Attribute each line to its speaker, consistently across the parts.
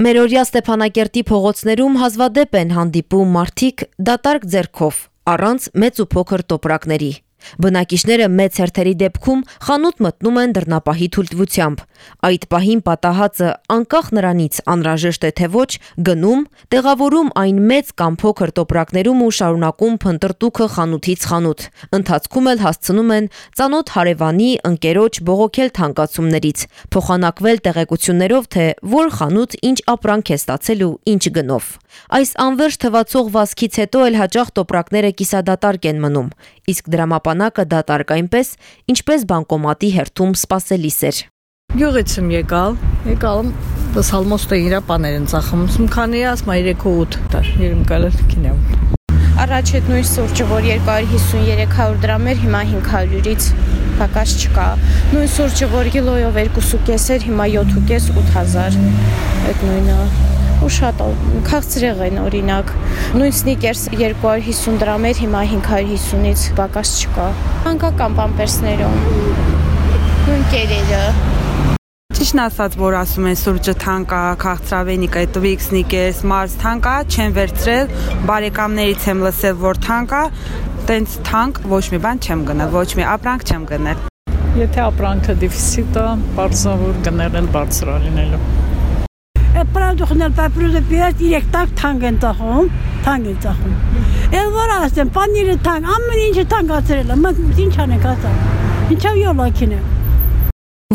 Speaker 1: Մերօրյա Ստեփանակերտի փողոցներում հազվադեպ են հանդիպում մարդիկ դատարկ ձեռքով, առանց մեծ ու փոքր տոպրակների։ Բնակիչները մեծ հերթերի դեպքում խանութ մտնում են դռնապահի թույլտվությամբ։ Այդ պահին պատահածը անկախ նրանից անհրաժեշտ է թե ոչ, գնում, տեղավորում այն մեծ կամ փոքր տոպրակներում ու շարունակում փնտրտուքը խանութից խանութ։ Ընթացքում էլ հասցնում են ծանոթ հարևանի, ընկերոջ բողոքել թանկացումներից, փոխանակվել տեղեկություններով, թե որ խանութ ինչ ապրանք է ստացել ու ինչ գնով։ Այս անվերջ թվացող վազքից հետո էլ հաճախ տոպրակները կիսադատարկ են մնում, իսկ դրամապանակը դատարկ այնպես, ինչպես բանկոմատի հերթում սպասելիս էր։
Speaker 2: Գյուղից եմ եկալ, եկալ եմ բսալմոստը իրա բաներ են ծախում։ քանի ասма 3-8 դար, երեմ գալել կինեմ։
Speaker 3: Առաջ այդ նույն սուրճը, որ 250-300 դրամ էր, հիմա 500-ից պակաս չկա։ Նույն սուրճը, որ կիլոյով 2.5 էր, հիմա 7.5-8000։ Այդ նույնը ու շատ քաղցրեղ են օրինակ նույն սնիկերս 250 դրամ էր հիմա 550-ից պակաս չկա անկական պամպերսներում նույն կերերը
Speaker 4: Ճիշտն ասած, որ ասում են սուրճը թանկա, քաղցրավենիկը, Twix, Snickers, Mars թանկա, չեն վերցրել, բարեկամներից եմ լսել, որ թանկա, տենց թանկ ոչ մի բան չեմ գնել, ոչ մի ապրանք չեմ գնել։
Speaker 2: Եթե ապրանքը դեֆիցիտ է, բարձրավոր գնել բարձր լինելու։
Speaker 5: Պրավ դուխնել պայպրուզը պիրած իրեք տակ թանք են ծախում, թանք են ծախում։ Էլ որ ասեմ, պանիրը թանք, ամեն ինչը թանք ասրել է, մենք ինչ անենք ասա, ինչավ յոլակին է։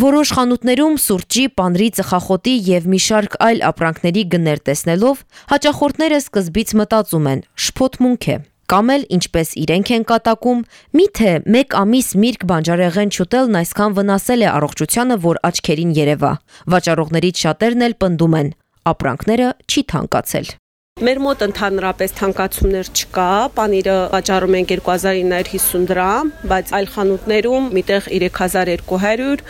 Speaker 1: Որոշ խանութներում սուրճի, պանրի, ծխախոտի եւ մի շարք այլ ապրանքների գներ տեսնելով հաճախորդները սկզբից մտածում են՝ շփոթմունք է։ Կամ էլ ինչպես իրենք են կատակում, միթե մեկ ամիս միրգ բանջարեղեն չուտելն այսքան վնասել է առողջությանը, որ աչքերին երևա։ Վաճառողներից շատերն էլ պնդում են, ապրանքները չի թանկացել։
Speaker 6: Մեր մոտ ընդհանրապես թանկացումներ չկա, պանիրը վաճառում են 2950 դրամ, բայց այլ խանութներում միտեղ 3200,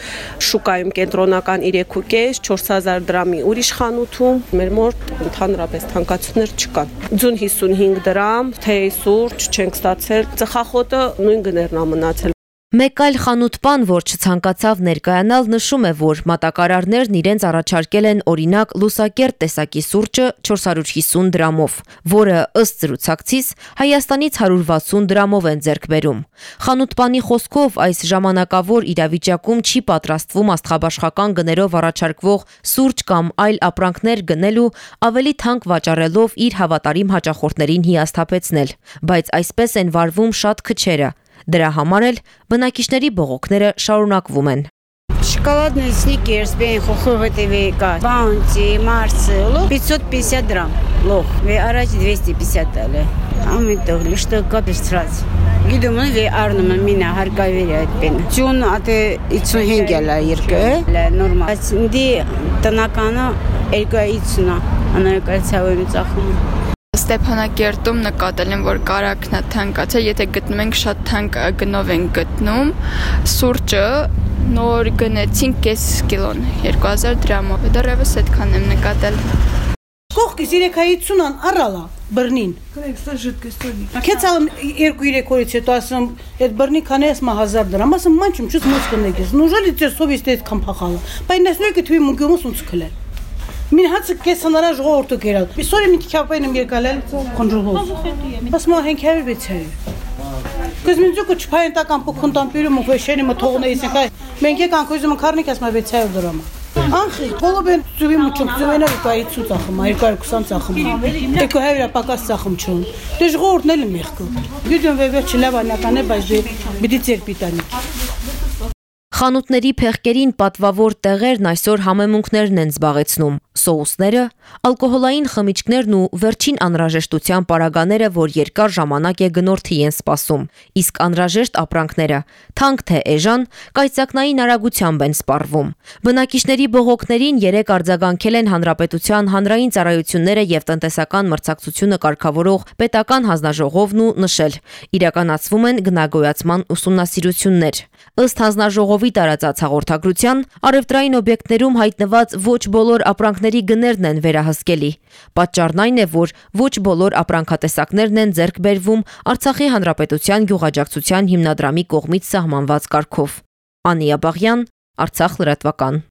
Speaker 6: շուկայում կենտրոնական 3.5, 4000 դրամի ուրիշ խանութում մեր մոտ ընդհանրապես թանկացումներ չկան։ Ձուն 55 դրամ, թեյ սուրճ չենք ստացել, ծխախոտը նույն գներն ա մնացել։
Speaker 1: Մեկ այլ խանութպան, որ չցանկացավ ներկայանալ, նշում է, որ մատակարարներն իրենց առաջարկել են օրինակ լուսակերտ տեսակի սուրճը 450 դրամով, որը ըստ զրուցակցից Հայաստանից 160 դրամով են ձեռք բերում։ Խանութպանի խոսքով այս ժամանակավոր իրավիճակում չի պատրաստվում աստղաբաշխական գներով առաջարկվող սուրճ կամ այլ ապրանքներ գնելու ավելի թանկ վաճառելով իր հավատարիմ հաճախորդներին հիասթափեցնել, բայց այսպես են վարվում շատ քչերը Դրա համար էլ բնակիչների բողոքները շարունակվում են։
Speaker 7: Шоколадный сникерс, бен хоховый века, баунти, марсело, 550 грамм лох, ве առաջ 250 տալը։ Ամենտեղ լիշտը կապեստրած։ Գիտում եմ, վե առնում եմ մինա հարկավեր այդ բեն։ Ճուն ատե 55 էլա երկը, նորմալ։ Բայց ինձ տնականը 250-ա, աներկայացավ եմ ծախում։
Speaker 8: Ստեփանակերտում նկատել եմ, որ կարակն է թանկացել, եթե գտնում ենք շատ թանկ գնով են գտնում։ Սուրճը նոր գնեցինք կես կիլոն 2000 դրամով։ Դեռևս այդքան եմ նկատել։
Speaker 5: Կողքից 350-ան առալա բռնին։
Speaker 2: Գրեք, սա ժդկստոնի։
Speaker 5: Քեցալ 2-3 օրից հետո ասում, այդ բռնի քանի ասма 1000 դրամ, ասում մանչում չուս մոս կնեկես։ Նուժալի ծեր սովիստ այդ կամ փախալը։ Բայց նեսնույք թվի մունգումս ունցքլել։ Մին հացը կեսանարա ժողովուրդը գերալ։ Իսորի մի տիքապային եմ եկալել խնջուղով։ Ասում են հենքերի բեցերի։ Կզմինձուկը չփային տական փոխունտան պիրում ու վեշերի մթողնեից ենք այ մենք եկանք ուզում քարնիկ ասում 600 դրամ։ Անխի կոլոբեն ծուվի մուչում ծուվենը կայի ծախում 220 ծախում։ Եկո հայրա պակաս ծախում չուն։ Դե ժողովուրդն էլ մեղքը։ Գիտեմ վեվեր չլավանական է բայց դե պիտի ծեր պիտանիք։
Speaker 1: Խանութների փեղկերին պատվավոր տեղերն այսօր համեմունքներն են զբաղեցնում՝ սոուսները, ալկոհոլային խմիչքներն ու վերջին անհրաժեշտության պարագաները, որ երկար ժամանակ է գնորդի են սպասում։ Իսկ անհրաժեշտ ապրանքները, թանկ թե էժան, կայծակնային արագությամբ են սպառվում։ Բնակիչների բողոքներին երեք արձագանքել են Հանրապետության հանրային ծառայությունները եւ տնտեսական մրցակցությունը կարգավորող պետական հանձնաժողովն ու նշել. իրականացվում են գնագոյացման ուսումնասիրություններ։ Ըստ հանձնաժողովի տարածած հաղորդագրության, արևտրային օբյեկտներում հայտնված ոչ բոլոր ապրանքների գներն են վերահսկելի։ Պատճառն այն է, որ ոչ բոլոր ապրանքատեսակներն են ձեռք բերվում Արցախի Հանրապետության գյուղաճակցության հիմնադրամի կողմից սահմանված կարգով։ Անիա Բաղյան, Արցախ լրատվական։